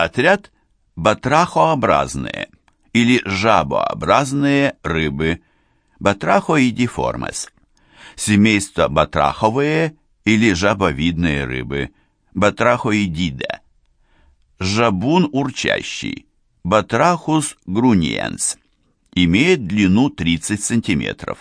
Отряд батрахообразные или жабообразные рыбы Батрахоидиформес. Семейство батраховые или жабовидные рыбы Батрахоидида. Жабун урчащий Батрахус груниенс. Имеет длину 30 см.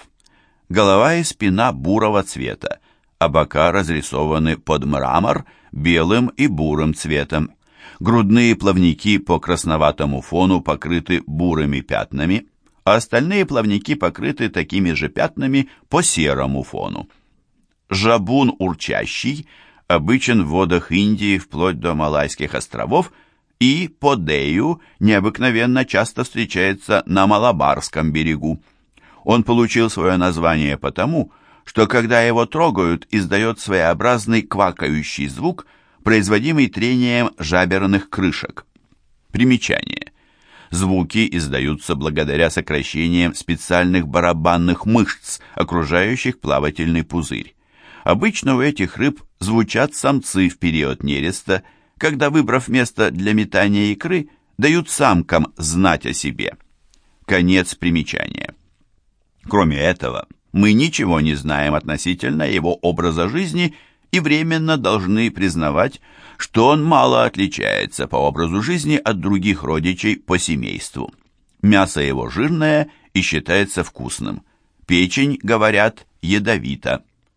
Голова и спина бурого цвета, а бока разрисованы под мрамор белым и бурым цветом. Грудные плавники по красноватому фону покрыты бурыми пятнами, а остальные плавники покрыты такими же пятнами по серому фону. Жабун урчащий обычен в водах Индии вплоть до Малайских островов и по Дею необыкновенно часто встречается на Малабарском берегу. Он получил свое название потому, что когда его трогают, издает своеобразный квакающий звук – производимый трением жаберных крышек. Примечание. Звуки издаются благодаря сокращениям специальных барабанных мышц, окружающих плавательный пузырь. Обычно у этих рыб звучат самцы в период нереста, когда, выбрав место для метания икры, дают самкам знать о себе. Конец примечания. Кроме этого, мы ничего не знаем относительно его образа жизни и временно должны признавать, что он мало отличается по образу жизни от других родичей по семейству. Мясо его жирное и считается вкусным. Печень, говорят, ядовита.